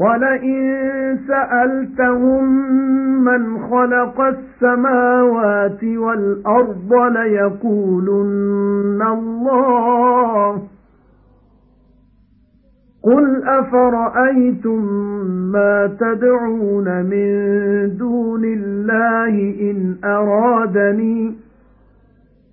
وَلَئِن سَأَلْتَهُم مَّنْ خَلَقَ السَّمَاوَاتِ وَالْأَرْضَ لَيَقُولُنَّ اللَّهُ. قُلْ أَفَرَأَيْتُم مَّا تَدْعُونَ مِن دُونِ اللَّهِ إِنْ أَرَادَنِي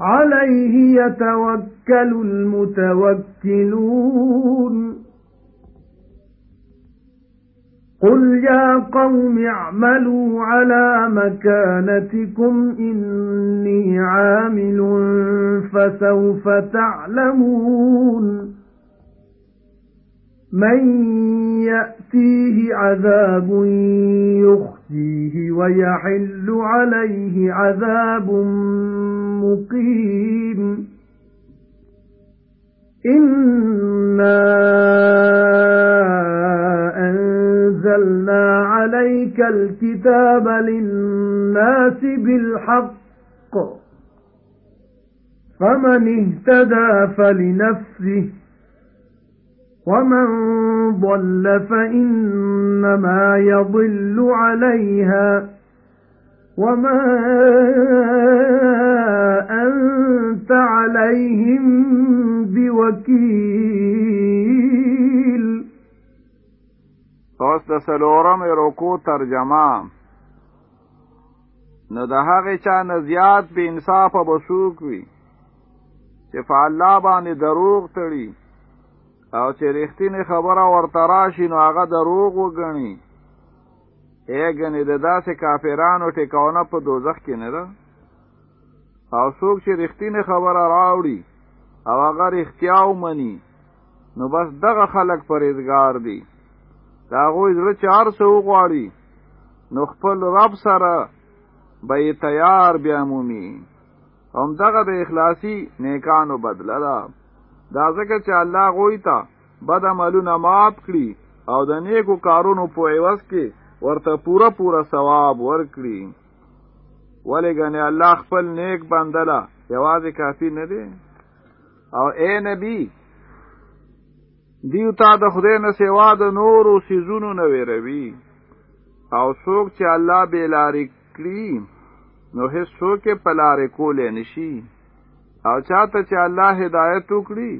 عَلَيْهِ يَتَوَكَّلُ الْمُتَوَكِّلُونَ. قُلْ يَا قَوْمِ اعْمَلُوا عَلَى مَكَانَتِكُمْ إِنِّي عَامِلٌ فَسَوْفَ تَعْلَمُونَ. مَن يَأْتِيهِ عَذَابٌ يُخْزِيهِ وَيَحِلُّ عَلَيْهِ عَذَابٌ مُقِيمٌ. إِنَّا أَنزَلْنَا عَلَيْكَ الْكِتَابَ لِلنَّاسِ بِالْحَقِّ. فَمَنِ اهْتَدَى فَلِنَفْسِهِ وَمَن ضَلَّ فَإِنَّمَا يَضِلُّ عَلَيْهَا وَمَا أَنْتَ عَلَيْهِمْ بِوَكِيلٍ. اوس د سلورم رکو ترجمه. نو د هغه چا نه زیات به انصاف أو بسوک وي چې په الله باندې دروغ تړي. او چې رښتینی خبره ورته راشي نو هغه دروغ وګڼي. اګنې د داسې کافرانو ټیکاونه په دوزخ کې نه ده؟ او څوک چې رښتینی خبره راوړي او هغه رښتیا ومني نو بس دغه خلک پرېزګار دي. د هغوی زړه چې هر څه وغواړي نو خپل رب سره به یې تیار بیا مومي. هم دغه د اخلاصي نیکانو بدله ده دا ځکه چې الله غوی ته بد عملونه معاف کړي او د نیکو کارونو په عوض کې ورته پورا پورا ثواب ورکړي. ولې غني الله خپل نیک بندله یوازې کافی نه دی؟ او اے نبی دیو تا د خدای نه سوا د نور او سيزونو نه ویروي. او څوک چې الله به لارې کړی نو هیڅ څوک په لارې کولې نشي او چاته چې الله هدایت وکړي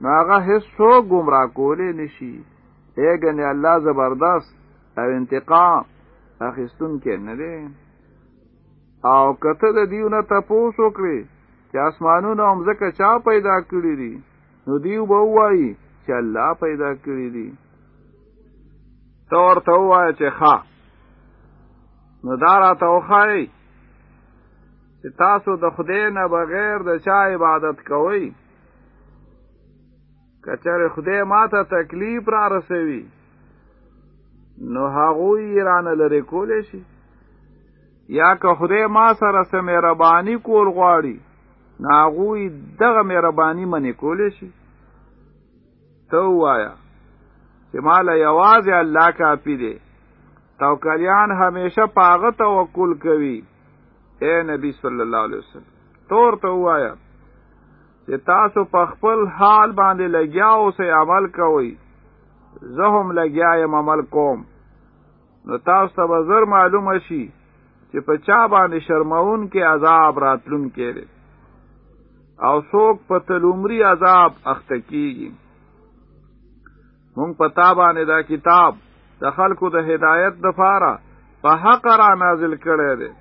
نو هغه هیڅ گمراه کولې نشي اګنې الله زبردست او انتقام اخیستون کې نه دی. او کته د دیونه تاسو وکړي چې اسمانونه هم زکه چا پیدا کړی دي نو دیو به وایي چې الله پیدا کړی دي. تور ته وایي چې ښا نو دا را توخای چې تاسو د خدای نه بغیر د چا عبادت کوئ. کچره خدای ماته تکلیف را رسوي نو هغوی رانه لري کولې شي. یا که خدای ما سره سه مهرباني کول غواړي ناغوی دغه مهرباني منې کولې شي. ته وایا چې مال یوازې الله کافی دی. توکلیان همیشه پاغه توکل کوي اے نبی صلی الله علیه وسلم تور ته وایا چې تاسو په خپل حال باندې لګیا او سه عمل کوئ زه هم لګیا یم عمل کوم. نو تاسو ته زر معلومه شي چې په چا باندې شرمون کې عذاب راتلون کېږي او څوک په تلومري عذاب اخته کیږي. مونږ په تا باندې دا کتاب د خلکو د هدایت د فاره په حق را نازل کړی دی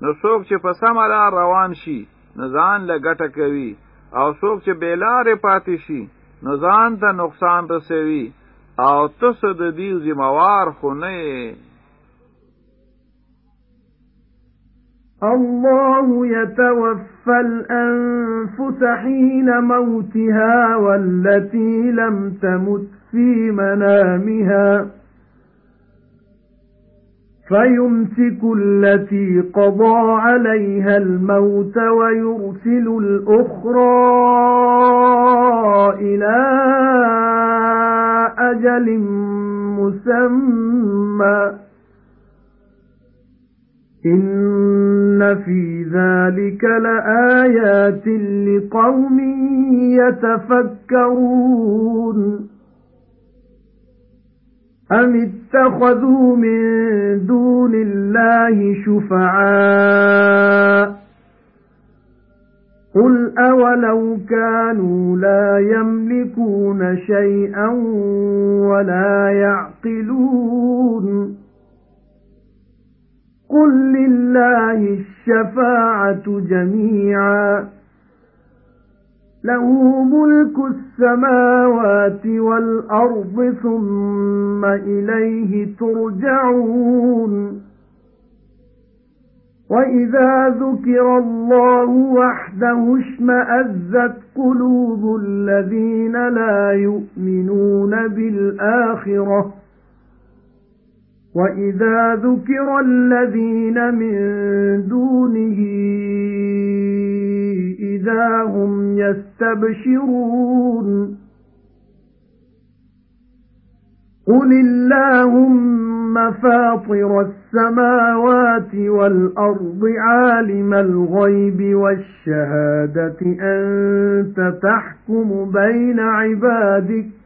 نو څوک چې په سم لار روان شي نو ځان له ګټه کوي. أو څوک چې بیلارې پاتې شي نو ځان ته نقصان رسوي. أو تاسو د دې ذمہوار خو نه الله يتوفى الأنفس حين موتها والتي لم تمت في منامها. فَيُمْسِكُ الَّتِي قَضَى عَلَيْهَا الْمَوْتَ وَيُرْسِلُ الْأُخْرَى إِلَى أَجَلٍ مُّسَمًّى. إِنَّ فِي ذَلِكَ لَآيَاتٍ لِقَوْمٍ يَتَفَكَّرُونَ. أَمِ اتَّخَذُوا مِن دُونِ اللَّهِ شُفَعَاءَ قُلْ أَوَلَوْ كَانُوا لَا يَمْلِكُونَ شَيْئًا وَلَا يَعْقِلُونَ قُل لِّلَّهِ الشَّفَاعَةُ جَمِيعًا لَهُ مُلْكُ السَّمَاوَاتِ وَالْأَرْضِ ثُمَّ إِلَيْهِ تُرْجَعُونَ. وَإِذَا ذُكِرَ اللَّهُ وَحْدَهُ اشْمَأَزَّتْ قُلُوبُ الَّذِينَ لَا يُؤْمِنُونَ بِالْآخِرَةِ. وَإِذَا ذُكِرَ الَّذِينَ مِن دُونِهِ إِذَا هُمْ يَسْتَبْشِرُونَ. قُلِ اللَّهُمَّ فَاطِرَ السَّمَاوَاتِ وَالْأَرْضِ عَالِمَ الْغَيْبِ وَالشَّهَادَةِ أَنْتَ تَحْكُمُ بَيْنَ عِبَادِكَ.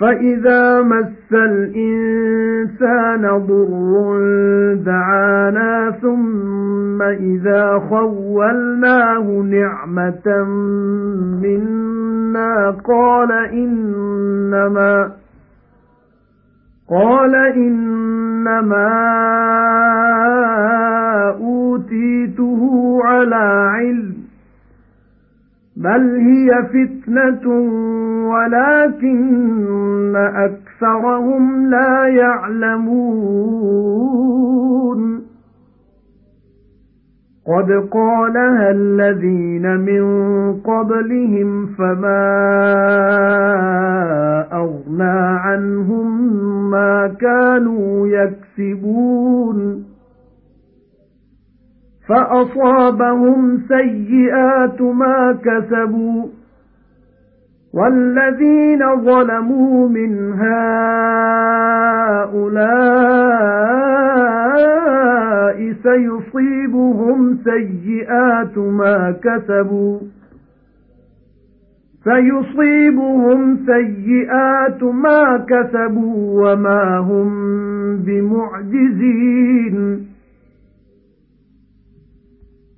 فَإِذَا مَسَّ الْإِنسَانَ ضُرٌّ دَعَانَا ثُمَّ إِذَا خَوَّلْنَاهُ نِعْمَةً مِنَّا قَالَ إِنَّمَا قَالَ إِنَّمَا أُوتِيتُهُ عَلَى عِلْمٍ بَلْ هِيَ فِتْنَةٌ وَلَكِنَّ أَكْثَرَهُمْ لَا يَعْلَمُونَ قَدْ قَالَهَا الَّذِينَ مِن قَبْلِهِمْ فَمَا أَغْنَى عَنْهُمْ مَا كَانُوا يَكْسِبُونَ فَأَصَابَهُمْ سَيِّئَاتُ مَا كَسَبُوا وَالَّذِينَ ظَلَمُوا مِنْ هَؤُلَاءِ سَيُصِيبُهُمْ سَيِّئَاتُ مَا كَسَبُوا سَيُصِيبُهُمْ سَيِّئَاتُ مَا كَسَبُوا وَمَا هُمْ بِمُعْجِزِينَ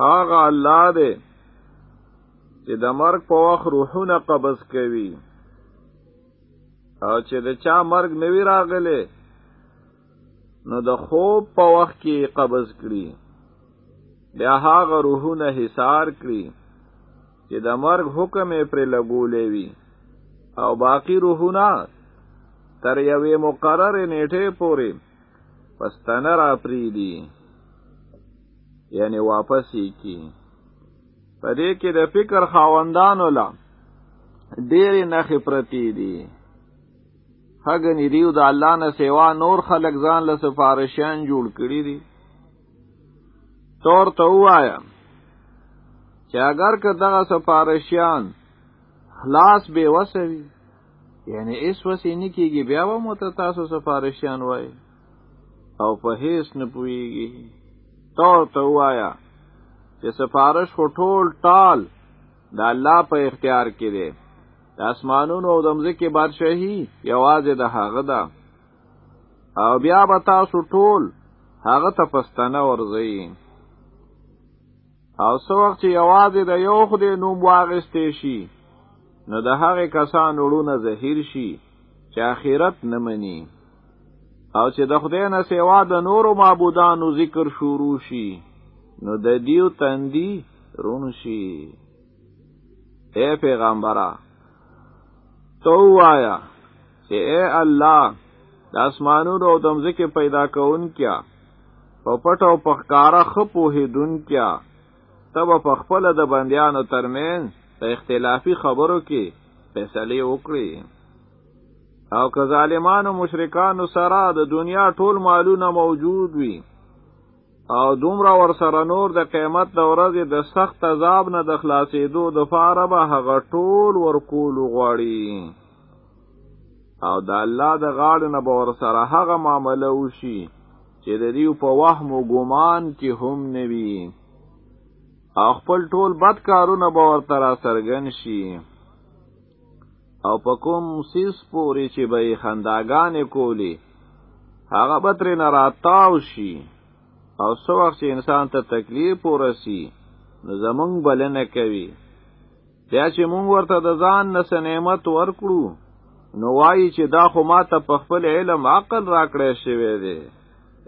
هاغه الله دی چې د مرګ په وخت روحونه قبض کوي. او چې د چا مرګ نوی راغلی نو د خوب په وخت کې قبض کړي. بیا هاغه روحونه حصار کړي چې د مرګ حکم یې پر لګولې وي. او باقی روحونه تر یوې مقرره نیټه پورې پستانه را پریدي یعنی واپس کی. په دې کې د فکر خاوندانو لا ډېرې نخې پرتی دي. هغه دیو د الله نه سیوا نور خلق ځان له سفارشیان جوړ کړی دي. تور ته وایا چې اگر که دغه سفارشیان خلاص به وسوي یعنی اس وسی نه کیږي بیا و مت تاسو سفارشیان وای او په هیڅ نه پويږي تور ته وایا چې سفارش خو ټول ټال د الله په اختیار کې دی. د اسمانونو او د مځکې بادشاہي یوازې د هغه ده. او بیا به تاسو ټول هغه ته پستانه ورځئ. او څو وخت چې یوازې د یو خدای نوم واغستې شي نو د هغې کسانو وړونه زهیر شي چې آخرت نه مني او چې د خدای نه سیوا د نورو معبودانو ذکر شروع شي، نو د دیو تندی رون شي. اے پیغمبره تو وایا چې اے الله، د اسمانونو او د مځکې پیدا کون کیا په پټ او په ښکارا خپو هدون کیا تب په خپل د بندیانو ترمن د اختلافي خبرو کې فیصله وکړي او که ظالمانو مشرکانو سره د دنیا ټول مالونه موجود وي. او دومره ور سره نور د قیامت د ورځې د سخت عذاب نه د خلاصېدو د فاره به هغه ټول ورکول غواړي. او د الله د غاړې نه به ور سره هغه معامله وشي چې د دیو په وهم او ګمان کې هم نوي او خپل ټول بد کارونه به ورته را سرګن شي او په کوم سیس پورې چې به خنداګانې کولې هغه به ترې نه راتاو شي. او سو وخت چې انسان ته تکلیف ورسی نو زمونږ بلنه کوي. بیا چې مونږ ورته د ځان نس نعمت ورکړو نو وایي چې دا خو ما ته په خپل علم عقل راکړی شوی دی.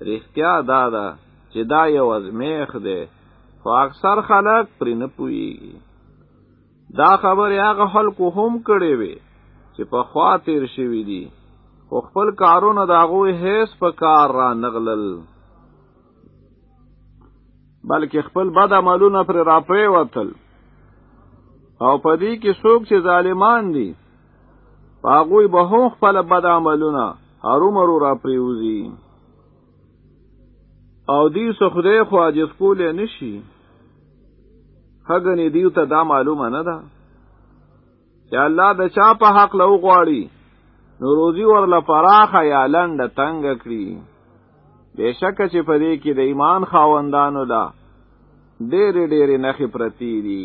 رښتیا دا ده چې دا یو ازمیخ دی خو اکثر خلک پرې نه پوهیږي دا خبرې هغه خلکو هم کړې وي چې په خوا تیر شوي دي. خو خپل کارونه د هغوی هیڅ په کار را نغلل. بلکې خپل بد عملونه پر راپرې وتل او پدې کې څوک چې ظالمان دي هغه به هم خپل بد عملونه هرومرو راپریوزي او دې څخه خدای خو عجز کول نشي هغه دیو ته دا معلومه نه ده چې الله د چا په حق لو غواړي نو روزي ورله فراخه یا لنډه تنگ کړی بشک چې په دې کې د ایمان خاوندانو لا ډېر ډېر نخې پرتی دي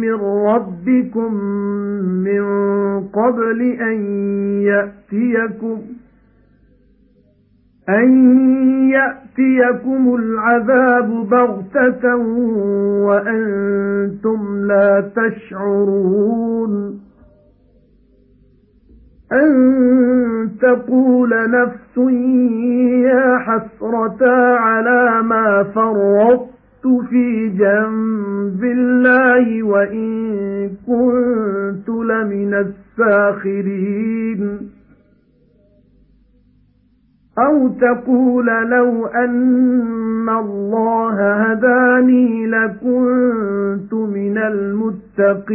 مِّن رَّبِّكُم مِّن قَبْلِ أَن يَأْتِيَكُمْ أَن يَأْتِيَكُمُ الْعَذَابُ بَغْتَةً وَأَنتُمْ لَا تَشْعُرُونَ أَن تَقُولَ نَفْسٌ يَا حَسْرَتَا عَلَى مَا فَرَّطتُ فِي جَنبِ اللَّهِ وَإِن كُنتُ لَمِنَ السَّاخِرِينَ. أَوْ تَقُولَ لَوْ أَنَّ اللَّهَ هَدَانِي لَكُنتُ مِنَ الْمُتَّقِينَ.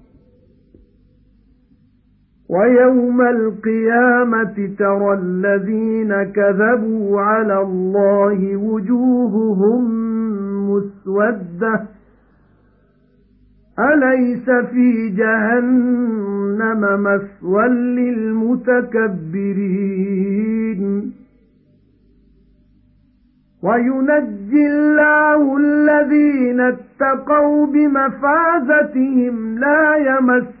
وَيَوْمَ الْقِيَامَةِ تَرَى الَّذِينَ كَذَبُوا عَلَى اللَّهِ وُجُوهُهُم مُسْوَدَّةٌ. أَلَيْسَ فِي جَهَنَّمَ مَثْوًى لِلْمُتَكَبِّرِينَ؟ وَيُنَجِّي اللَّهُ الَّذِينَ اتَّقَوْا بِمَفَازَتِهِمْ لَا يَمَسُّهُمُ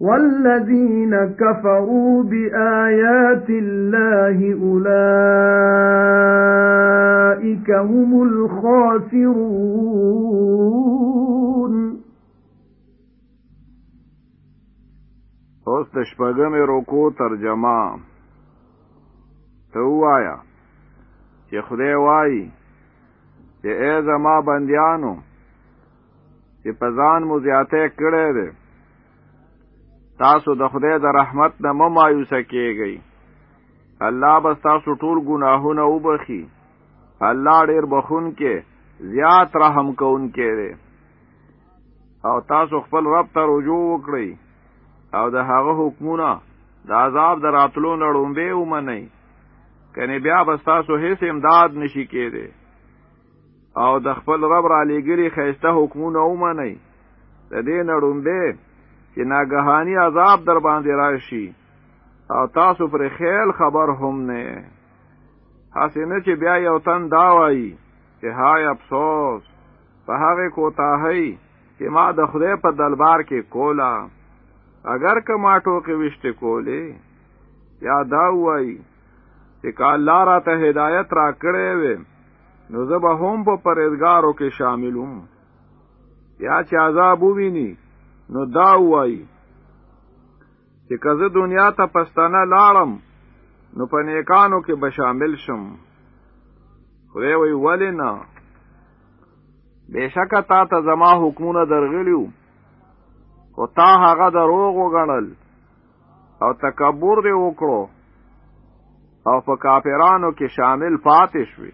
وَالَّذِينَ كَفَرُوا بِآيَاتِ اللَّهِ أُولَئِكَ هُمُ الْخَاسِرُونَ. اوس د شپږمې رکو ترجمه. ته وایا چې خدای وایي چې ای زما بندیانو چې په ځان مو زیاته کړی دی تاسو د خدای د رحمت نه مه مایوسه کیږئ. الله به تاسو ټول ګناهونه وبخي الله ډیر بخون کې زیات رحم کون کې او تاسو خپل رب ته رجوع وکړئ. او د هغه حکمونه د عذاب د راتلو نړومبه ومنئ. کني بیا به تاسو هیڅ امداد نشي کېده او د خپل رب را لګري خيسته حکمونه ومنئ. د دې نړومبه چې ناګهاني عذاب در باندې راشي او تاسو پر خیال خبر هم نه حسینه چې بیا یو تن دا وایي چې هاي افسوس په هغه کوتاهي چې ما د خدای په دلبار کې کولا۔ اگر که ما ټوکې وشته کولې یا دا وایي چې کله را ته هدایت را کړې وې نو زه به هم په پرېزګارو کې شاملوم یا چې عذاب وویني نو دا وایي چې کزه دنیا ته پښتنه لاړم نو په نیکانو کې به شامل شم. خدای وی ولینا بشکه تا ته زما حکمونه درغلیو او تا هغه دروغ وګڼل او تکبر دی وکړو او په کافرانو کې شامل پاتې شوي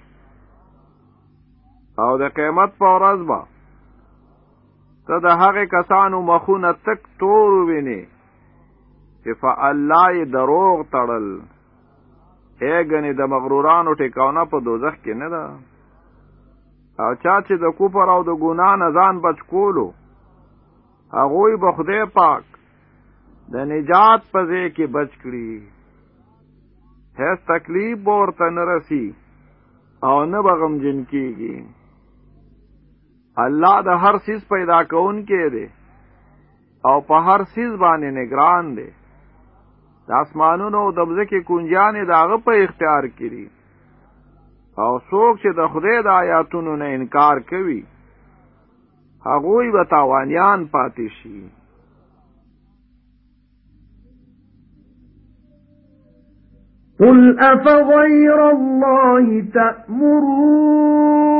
او د قیامت په ورځ به ته د هغه کسانو مخونه تک تور ویني چې فالله یې دروغ تړل. اګنې د مغرورانو ټیکاونه په دوزخ کې نه ده. او چا چې د کوپر او د ګنا نه ځان بچ کولو هغوی به خدای پاک د نجات په ځای کې بچ کړي. هیڅ تکلیف ورته نه رسی او نه بغم جن کیږي الله د هر سیز پیدا کون کې دی او په هر سیز باندې نگران دی د اسمانونو او د ځمکې کونجانې داغه په اختیار کړي او څوک چې د خدای د آیاتونو نه انکار کوي هغوی به تاوانیان پاتې شي قُلْ أَفَغَيْرَ اللَّهِ تَأْمُرُونِّي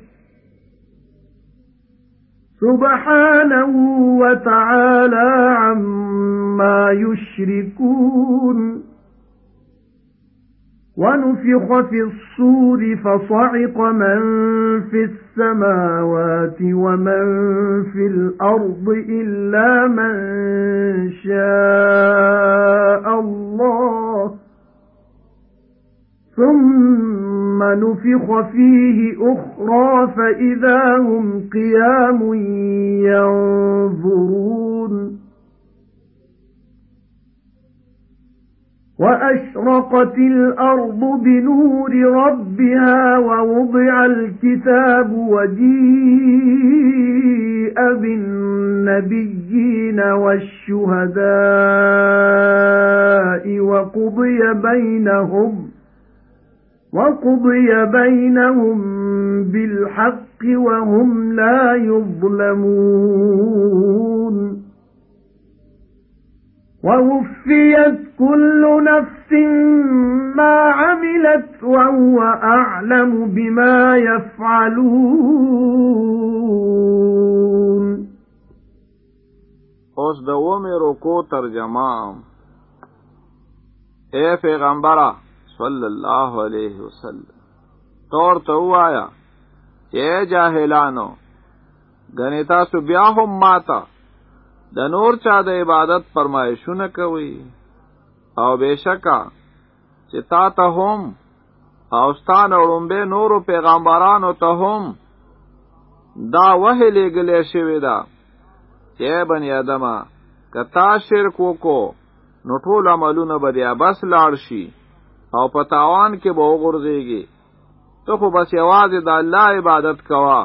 سُبْحَانَهُ وَتَعَالَى عَمَّا يُشْرِكُونَ. وَنُفِخَ فِي الصُّورِ فَصَعِقَ مَن فِي السَّمَاوَاتِ وَمَن فِي الْأَرْضِ إِلَّا مَن شَاءَ اللَّهُ. ثُمَّ نُفِخَ فِيهِ أُخْرَى فَإِذَا هُمْ قِيَامٌ يَنظُرُونَ. وَأَشْرَقَتِ الْأَرْضُ بِنُورِ رَبِّهَا وَوُضِعَ الْكِتَابُ وَجِيءَ بِالنَّبِيِّينَ وَالشُّهَدَاءِ وَقُضِيَ بَيْنَهُمْ وَقُضِيَ بَيْنَهُم بِالْحَقِّ وَهُمْ لَا يُظْلَمُونَ. وَوُفِّيَتْ كُلُّ نَفْسٍ مَا عَمِلَتْ وَهُوَ أَعْلَمُ بِمَا يَفْعَلُونَ. اوس د ومه رکو ترجمه. اے پیغمبره صلی الله علیه وسلم تور ته وایا چې جاهلانو غنی تاسو بیا هم ماتا د نور چا د عبادت فرمایشونه کوي أو بشکا چې تا ته هم أو ستان اړومبه نورو پیغمبرانو ته هم دا وحی لګلې شوی دا چې بنی ادمه کتا شرک وکړو نو ټول عملونه به بس لاړ شي او په تاوان کې به وګرځيږي ته خو بس یوازې د الله عبادت کوا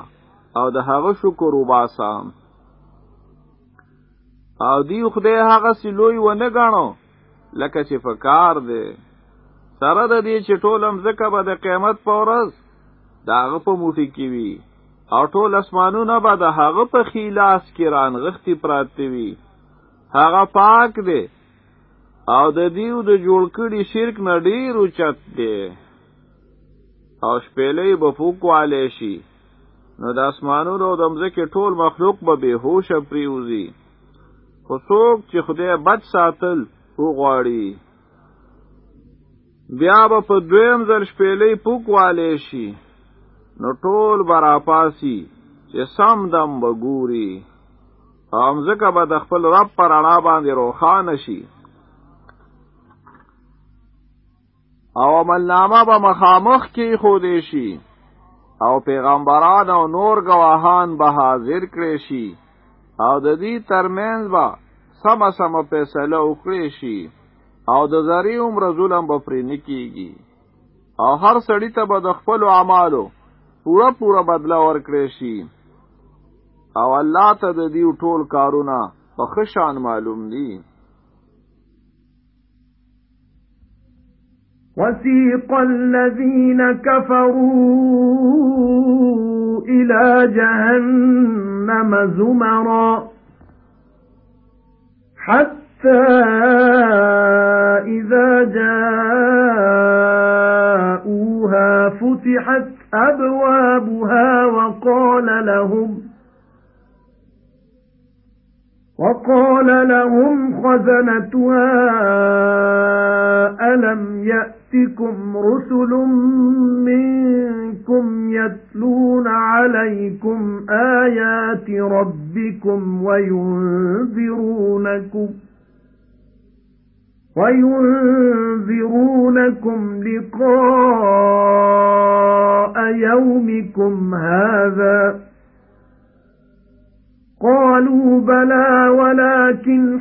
او د هغه شکر وباسه. او دی خدای هغه سلوی و نه غاڼو لکه چې فکار دی. سره د دې چې ټولم زکه به د قیامت په ورځ داغه په موټي کې وي. او ټول اسمانونه به د هغه په خیلاس کې رانغختی پراته وي. هغه پاک دی او د دیو د جوړ کړي شرک نه ډیر اوچت دی. او شپېلې به فوکواله شي. نو د اسمانونو د مځکه ټول مخلوق به بهوش پریوزي. خو څوک چې خدای بد ساتل وغواړي بیا به په دویم ځل شپېلې پوکواله شي. نو ټول براپاسی چې سم دم بګوري او مځکه به د خپل رب پر اړه باندې روخانه شي او عملنامه به مخامخ کې خودې شي. او پیغمبران او نور گواهان به حاضر کړي شي. او د دې ترمنځ به سم سم فیصله وکړي شي. او د زری عمر ظلم به پرې نکېږي او هر سړی ته به د خپل اعمالو پورا پورا بدلا ورکړي شي. او الله ته د دې ټول کارونه په خشان معلوم دي وَسِيقَ الَّذِينَ كَفَرُوا إِلَى جَهَنَّمَ زُمَرًا حَتَّى إِذَا جَاءُوهَا فُتِحَتْ أَبْوَابُهَا وَقَالَ لَهُمْ وَقَالَ لَهُمْ خَزَنَتُهَا أَلَمْ يَأْتِكُمْ رُسُلٌ مِنْكُمْ يَتْلُونَ عَلَيْكُمْ آيَاتِ رَبِّكُمْ وَيُنذِرُونَكُمْ وَيُنذِرُونَكُمْ لِقَاءَ يَوْمِكُمْ هَذَا قَالُوا بَلَى وَلَكِنْ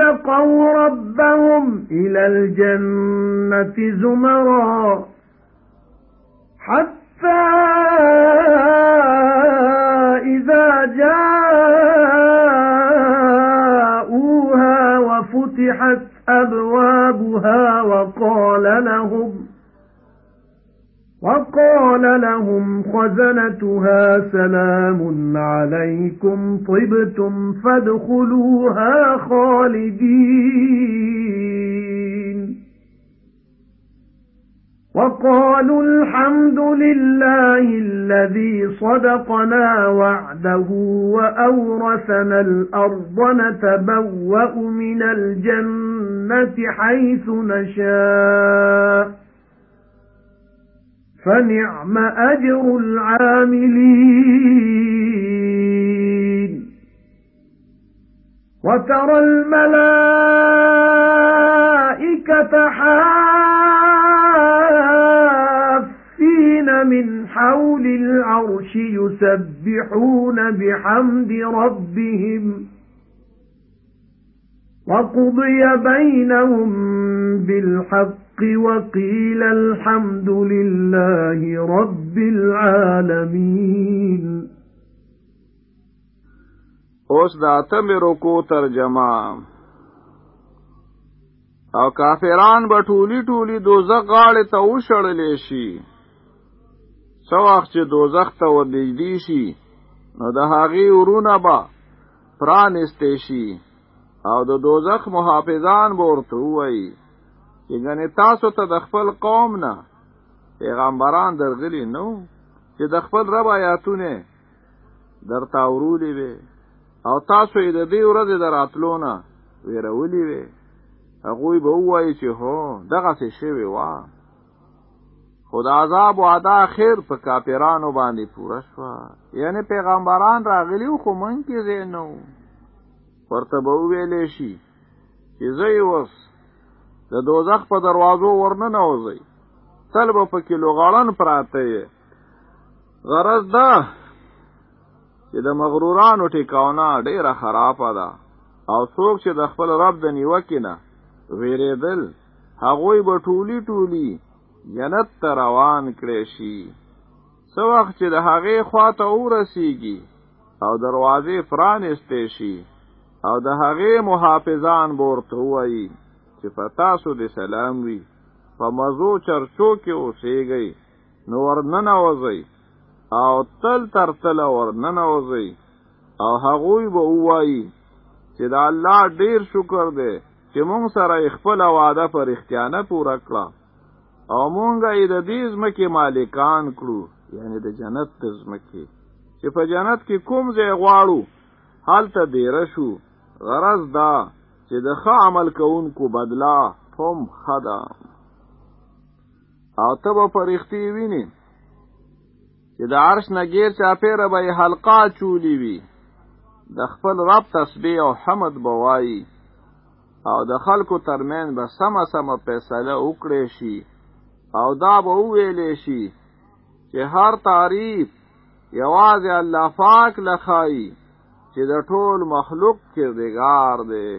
اتَّقَوْا رَبَّهُمْ إِلَى الْجَنَّةِ زُمَرًا حَتَّى خَزَنَتُهَا سَلَامٌ عَلَيْكُمْ طِبْتُمْ فَادْخُلُوهَا خَالِدِينَ وَقَالُوا الْحَمْدُ لِلَّهِ الَّذِي صَدَقَنَا وَعْدَهُ وَأَوْرَثَنَا الْأَرْضَ نَتَبَوَّأُ مِنَ الْجَنَّةِ حَيْثُ نَشَاءُ فَنِعْمَ أَجْرُ الْعَامِلِينَ. وَتَرَى الْمَلَائِكَةَ حَافِّينَ مِنْ حَوْلِ الْعَرْشِ يُسَبِّحُونَ بِحَمْدِ رَبِّهِمْ. وَقُضِيَ بَيْنَهُم بِالْحَقِّ وَقِيلَ الْحَمْدُ لِلَّهِ رَبِّ الْعَالَمِينَ. اوس د اتم رکو ترجمه. او کافران به ټولی ټولی دوزخ غاړه ته وشړلې شي. سو وخت چې دوزخ ته ورنږدې شي نو د هغې ورونه به پرانستې شي. او د دوزخ محافظان به ورته ووایي چې ګنې تاسو ته د خپل قوم نه پیغمبران درغلي نو چې د خپل رب آیاتونه درته اورولې وي. او تاسو یې د دې ورځې دراتلو نه ویرولې وي. هغه به وایي چې هو دغه څه شوی وا خدا عذاب ادا خیر په کافرانو باندې پوره شو یعنی پیغمبران راغلیو خو مونږ کې زینو ورته به ویلې شي چې زه یې وس د دوزخ په دروازو ورننه وځي تل به پکې لوغړن پراته یې. غرض ده چې د مغرورانو ټیکاونه ډیره خرابه ده. او څوک چې د خپل رب د نیوکې نه ویریدل هغوی به ټولی ټولی جنت ته روان کړي شي. څو وخت چې د هغې خواته ورسیږي او دروازې فرانستې شي او د هغې محافظان بورته وایي چې په تاسو د سلام وي. په مزو چرچو کې اوسېږئ نو ورننه وځئ او تل تر تل ورننه وځئ او هغوی به ووایي چې د الله ډیر شکر دی چې مونږ سره خپل وعده پر اختیانه پوره کړه. او مونږ یې د دې ځمکې مالکان کړو یعنی د جنت د ځمکې. چې په جنت کې کوم ځای غواړو هلته دیره شو. غرض دا چې د ښه عمل کوونکو بدلا هم خدا. او ته به پرختی ویني چې د عرش نګیر چاپیره به حلقا چولی وي. د خپل رب تسبیح او حمد بوایي او د خلکو ترمن به سمه سمه فیصله وکړي شي. او دا به ویلې شي چې هر تعریف یوازې الله پاک لخای چې د ټول مخلوق کردگار دی